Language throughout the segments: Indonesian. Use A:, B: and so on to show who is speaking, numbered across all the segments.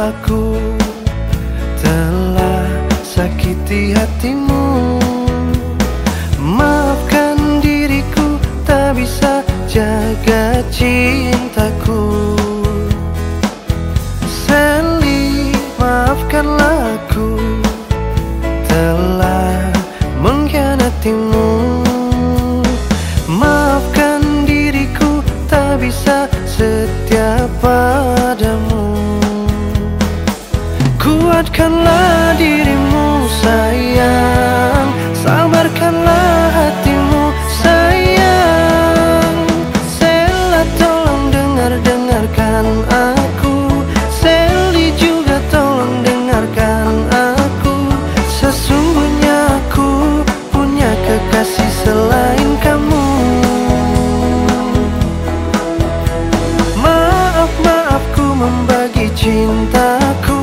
A: aku telah sakiti hatimu. Maafkan diriku tak bisa jaga cintaku Kuatkanlah dirimu sayang. Sabarkanlah hatimu sayang. Sela tolong dengar-dengarkan aku. Seli juga tolong dengarkan aku. Sesungguhnya aku punya kekasih selain kamu. Maaf, maaf ku membagi cintaku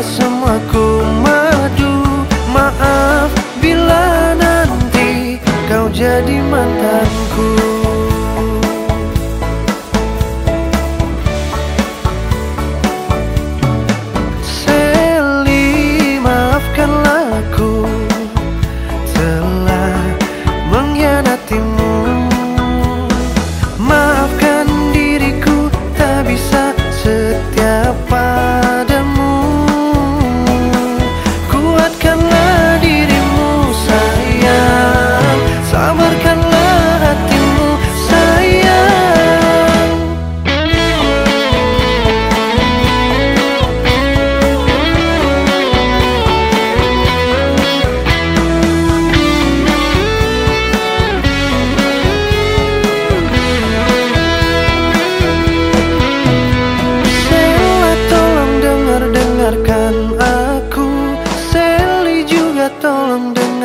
A: bila semuaku madu. Maaf bila nanti kau jadi mantanku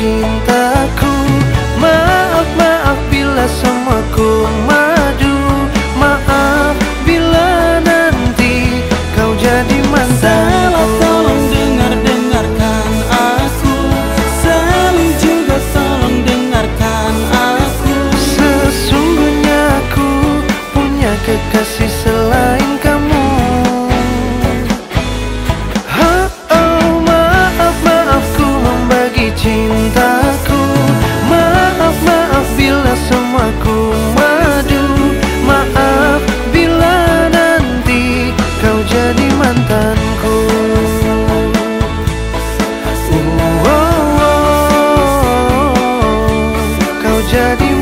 A: cintaku. Maaf, maaf bila semuaku madu. Maaf bila nanti kau jadi
B: Salah
A: mantanku
B: tolong dengar-dengarkan aku. Sally juga tolong dengarkan aku.
A: Sesungguhnya aku punya kekasih selain kamu 这地。